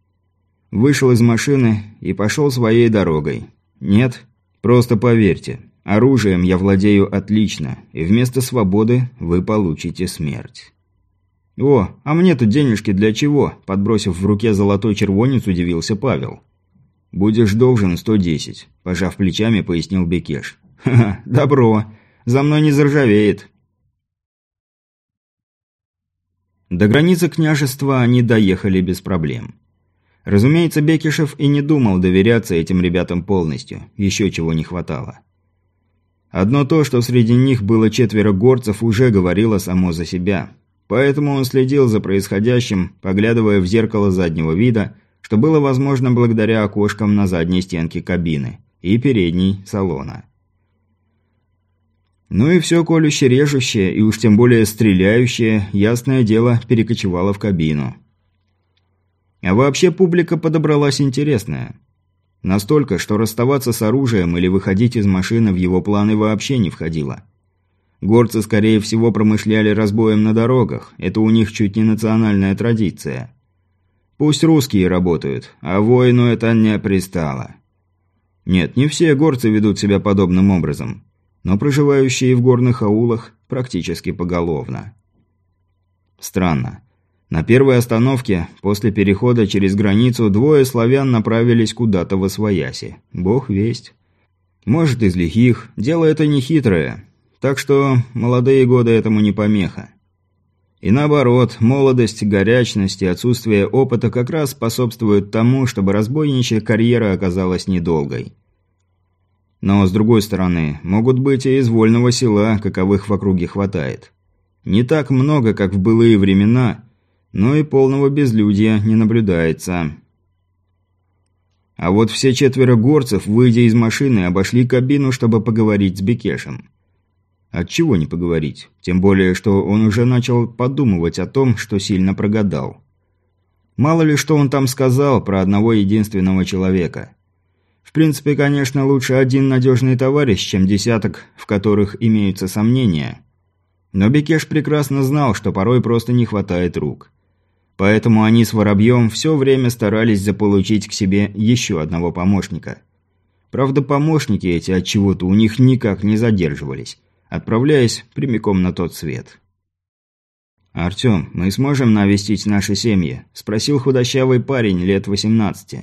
Вышел из машины и пошел своей дорогой. Нет? Просто поверьте, оружием я владею отлично, и вместо свободы вы получите смерть. «О, а мне-то денежки для чего?» – подбросив в руке золотой червонец, удивился Павел. «Будешь должен 110», – пожав плечами, пояснил Бекеш. «Ха-ха, добро. За мной не заржавеет». До границы княжества они доехали без проблем. Разумеется, Бекишев и не думал доверяться этим ребятам полностью, еще чего не хватало. Одно то, что среди них было четверо горцев, уже говорило само за себя – Поэтому он следил за происходящим, поглядывая в зеркало заднего вида, что было возможно благодаря окошкам на задней стенке кабины и передней салона. Ну и все колюще-режущее, и уж тем более стреляющее, ясное дело, перекочевало в кабину. А вообще публика подобралась интересная. Настолько, что расставаться с оружием или выходить из машины в его планы вообще не входило. Горцы, скорее всего, промышляли разбоем на дорогах. Это у них чуть не национальная традиция. Пусть русские работают, а воину это не пристало. Нет, не все горцы ведут себя подобным образом, но проживающие в горных аулах практически поголовно. Странно. На первой остановке, после перехода через границу, двое славян направились куда-то во свояси. Бог весть. Может, из лихих. Дело это не хитрое. Так что молодые годы этому не помеха. И наоборот, молодость, горячность и отсутствие опыта как раз способствуют тому, чтобы разбойничья карьера оказалась недолгой. Но, с другой стороны, могут быть и из вольного села, каковых в округе хватает. Не так много, как в былые времена, но и полного безлюдья не наблюдается. А вот все четверо горцев, выйдя из машины, обошли кабину, чтобы поговорить с Бекешем. Отчего не поговорить? Тем более, что он уже начал подумывать о том, что сильно прогадал. Мало ли что он там сказал про одного единственного человека. В принципе, конечно, лучше один надежный товарищ, чем десяток, в которых имеются сомнения. Но Бекеш прекрасно знал, что порой просто не хватает рук. Поэтому они с Воробьем все время старались заполучить к себе еще одного помощника. Правда, помощники эти от чего-то у них никак не задерживались отправляясь прямиком на тот свет. «Артем, мы сможем навестить наши семьи?» – спросил худощавый парень лет 18.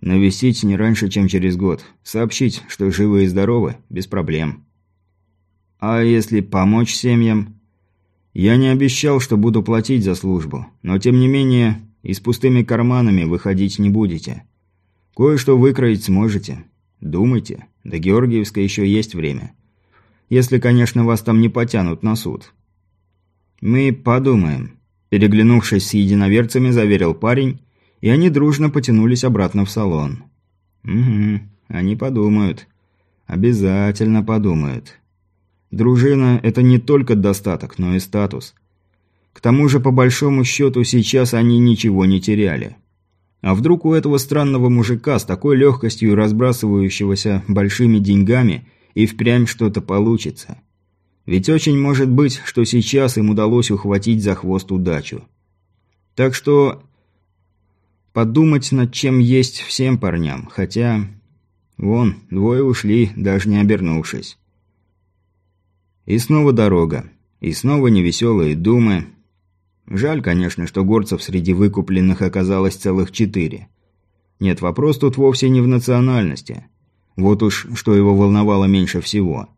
Навестить не раньше, чем через год. Сообщить, что живы и здоровы, без проблем. А если помочь семьям? Я не обещал, что буду платить за службу, но тем не менее и с пустыми карманами выходить не будете. Кое-что выкроить сможете. Думайте, до Георгиевска еще есть время. Если, конечно, вас там не потянут на суд. Мы подумаем. Переглянувшись с единоверцами, заверил парень, и они дружно потянулись обратно в салон. Угу, они подумают. Обязательно подумают. Дружина – это не только достаток, но и статус. К тому же, по большому счету, сейчас они ничего не теряли. А вдруг у этого странного мужика с такой легкостью разбрасывающегося большими деньгами и впрямь что-то получится? Ведь очень может быть, что сейчас им удалось ухватить за хвост удачу. Так что подумать над чем есть всем парням, хотя... Вон, двое ушли, даже не обернувшись. И снова дорога. И снова невеселые думы, Жаль, конечно, что горцев среди выкупленных оказалось целых четыре. Нет, вопрос тут вовсе не в национальности. Вот уж что его волновало меньше всего.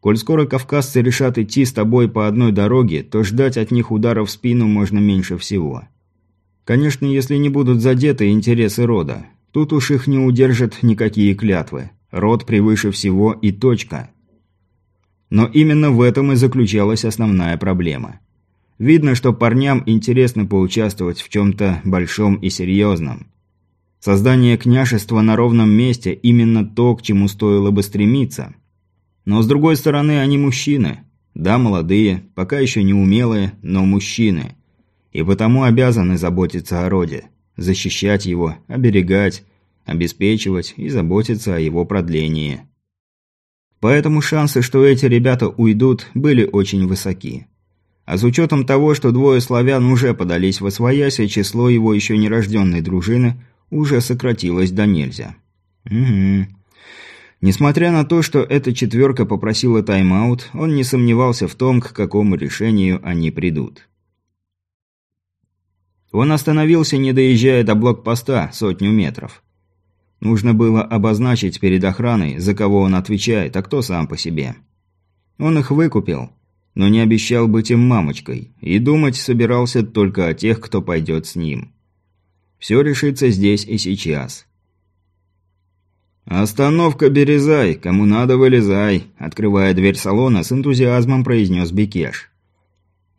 Коль скоро кавказцы решат идти с тобой по одной дороге, то ждать от них удара в спину можно меньше всего. Конечно, если не будут задеты интересы рода. Тут уж их не удержат никакие клятвы. Род превыше всего и точка. Но именно в этом и заключалась основная проблема. Видно, что парням интересно поучаствовать в чем-то большом и серьезном. Создание княжества на ровном месте – именно то, к чему стоило бы стремиться. Но с другой стороны, они мужчины. Да, молодые, пока еще не умелые, но мужчины. И потому обязаны заботиться о роде. Защищать его, оберегать, обеспечивать и заботиться о его продлении. Поэтому шансы, что эти ребята уйдут, были очень высоки. А с учетом того, что двое славян уже подались в освоясь, число его еще нерожденной дружины уже сократилось до нельзя. Угу. Несмотря на то, что эта четверка попросила тайм-аут, он не сомневался в том, к какому решению они придут. Он остановился, не доезжая до блокпоста, сотню метров. Нужно было обозначить перед охраной, за кого он отвечает, а кто сам по себе. Он их выкупил, но не обещал быть им мамочкой, и думать собирался только о тех, кто пойдет с ним. Все решится здесь и сейчас. «Остановка Березай, кому надо вылезай», – открывая дверь салона, с энтузиазмом произнес Бекеш.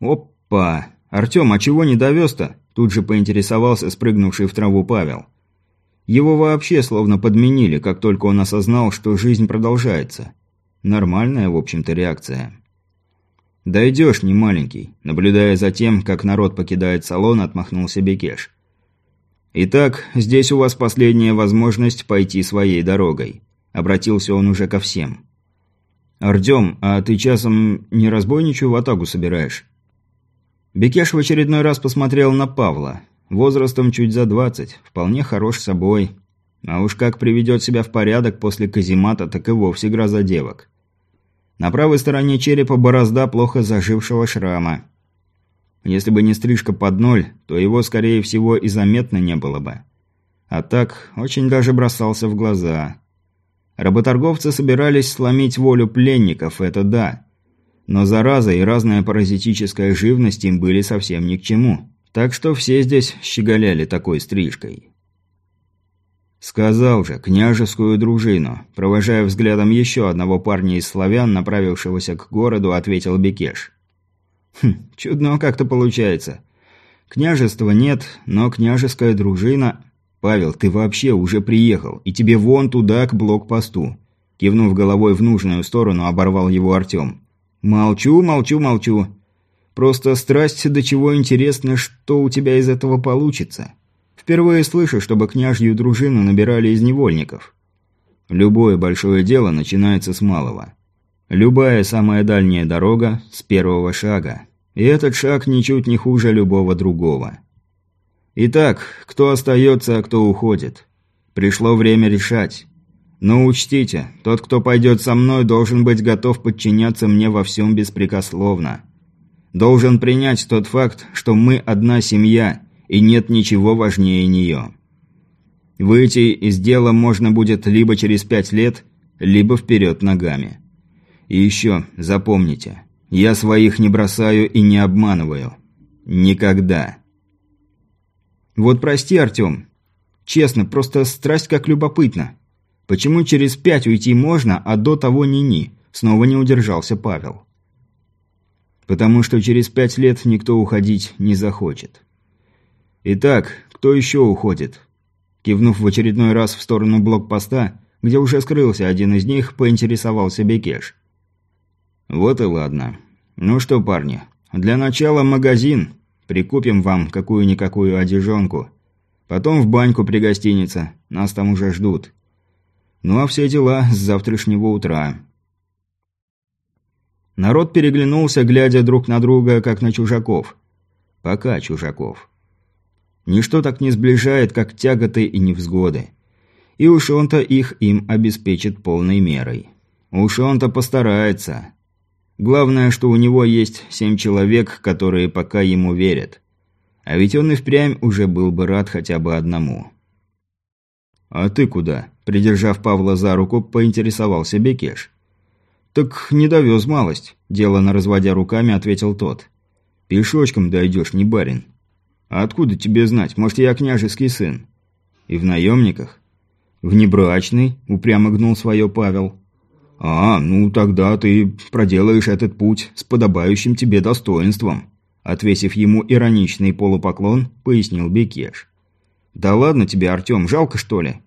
«Опа! Артем, а чего не довез-то?» – тут же поинтересовался спрыгнувший в траву Павел. Его вообще словно подменили, как только он осознал, что жизнь продолжается. Нормальная, в общем-то, реакция. «Дойдешь, не маленький», – наблюдая за тем, как народ покидает салон, отмахнулся Бекеш. «Итак, здесь у вас последняя возможность пойти своей дорогой», – обратился он уже ко всем. «Артем, а ты часом не разбойничью в атаку собираешь?» Бекеш в очередной раз посмотрел на Павла. Возрастом чуть за двадцать, вполне хорош собой. А уж как приведет себя в порядок после каземата, так и вовсе гроза девок. На правой стороне черепа борозда плохо зажившего шрама. Если бы не стрижка под ноль, то его, скорее всего, и заметно не было бы. А так, очень даже бросался в глаза. Работорговцы собирались сломить волю пленников, это да. Но зараза и разная паразитическая живность им были совсем ни к чему. Так что все здесь щеголяли такой стрижкой. «Сказал же, княжескую дружину», – провожая взглядом еще одного парня из славян, направившегося к городу, ответил Бекеш. «Хм, чудно как-то получается. Княжества нет, но княжеская дружина...» «Павел, ты вообще уже приехал, и тебе вон туда, к блокпосту». Кивнув головой в нужную сторону, оборвал его Артем. «Молчу, молчу, молчу. Просто страсть до чего интересно, что у тебя из этого получится». Впервые слышу, чтобы княжью дружину набирали из невольников. Любое большое дело начинается с малого. Любая самая дальняя дорога – с первого шага. И этот шаг ничуть не хуже любого другого. Итак, кто остается, а кто уходит? Пришло время решать. Но учтите, тот, кто пойдет со мной, должен быть готов подчиняться мне во всем беспрекословно. Должен принять тот факт, что мы одна семья – и нет ничего важнее нее. Выйти из дела можно будет либо через пять лет, либо вперед ногами. И еще запомните, я своих не бросаю и не обманываю. Никогда. Вот прости, Артем. Честно, просто страсть как любопытно. Почему через пять уйти можно, а до того ни-ни? Снова не удержался Павел. Потому что через пять лет никто уходить не захочет. Итак, кто еще уходит? Кивнув в очередной раз в сторону блокпоста, где уже скрылся один из них, поинтересовался Бекеш. «Вот и ладно. Ну что, парни, для начала магазин. Прикупим вам какую-никакую одежонку. Потом в баньку при гостинице. Нас там уже ждут. Ну а все дела с завтрашнего утра». Народ переглянулся, глядя друг на друга, как на чужаков. Пока чужаков. Ничто так не сближает, как тяготы и невзгоды. И уж он-то их им обеспечит полной мерой. Уж он-то постарается. Главное, что у него есть семь человек, которые пока ему верят. А ведь он и впрямь уже был бы рад хотя бы одному. «А ты куда?» – придержав Павла за руку, поинтересовался Бекеш. «Так не довез малость», – делано разводя руками, ответил тот. «Пешочком дойдешь, не барин». «А откуда тебе знать? Может, я княжеский сын?» «И в наемниках?» «Внебрачный», – упрямо гнул свое Павел. «А, ну тогда ты проделаешь этот путь с подобающим тебе достоинством», отвесив ему ироничный полупоклон, пояснил Бекеш. «Да ладно тебе, Артем, жалко что ли?»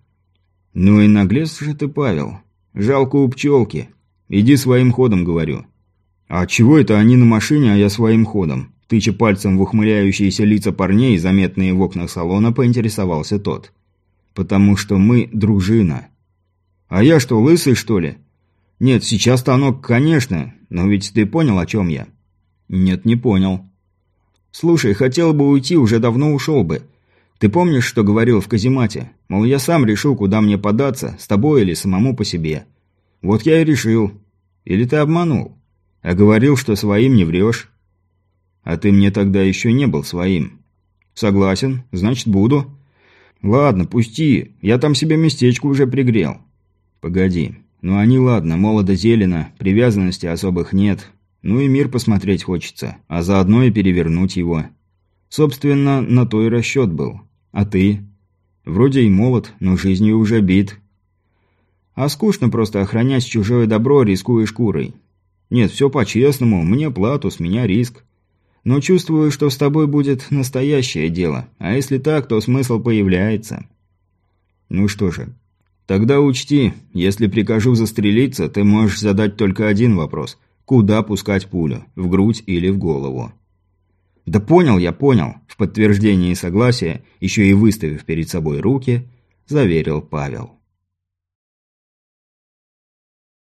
«Ну и наглец же ты, Павел. Жалко у пчелки. Иди своим ходом, говорю». «А чего это они на машине, а я своим ходом?» Тыча пальцем в ухмыляющиеся лица парней, заметные в окнах салона, поинтересовался тот. «Потому что мы дружина». «А я что, лысый, что ли?» «Нет, сейчас-то оно, конечно, но ведь ты понял, о чем я?» «Нет, не понял». «Слушай, хотел бы уйти, уже давно ушел бы. Ты помнишь, что говорил в каземате? Мол, я сам решу, куда мне податься, с тобой или самому по себе. Вот я и решил. Или ты обманул? А говорил, что своим не врешь. А ты мне тогда еще не был своим. Согласен, значит, буду. Ладно, пусти, я там себе местечко уже пригрел. Погоди, ну они ладно, молодо-зелено, привязанности особых нет. Ну и мир посмотреть хочется, а заодно и перевернуть его. Собственно, на то и расчет был. А ты? Вроде и молод, но жизнью уже бит. А скучно просто охранять чужое добро, рискуя шкурой. Нет, все по-честному, мне плату, с меня риск. Но чувствую, что с тобой будет настоящее дело, а если так, то смысл появляется. Ну что же, Тогда учти, если прикажу застрелиться, ты можешь задать только один вопрос. Куда пускать пулю? В грудь или в голову? Да понял я, понял. В подтверждении согласия, еще и выставив перед собой руки, заверил Павел.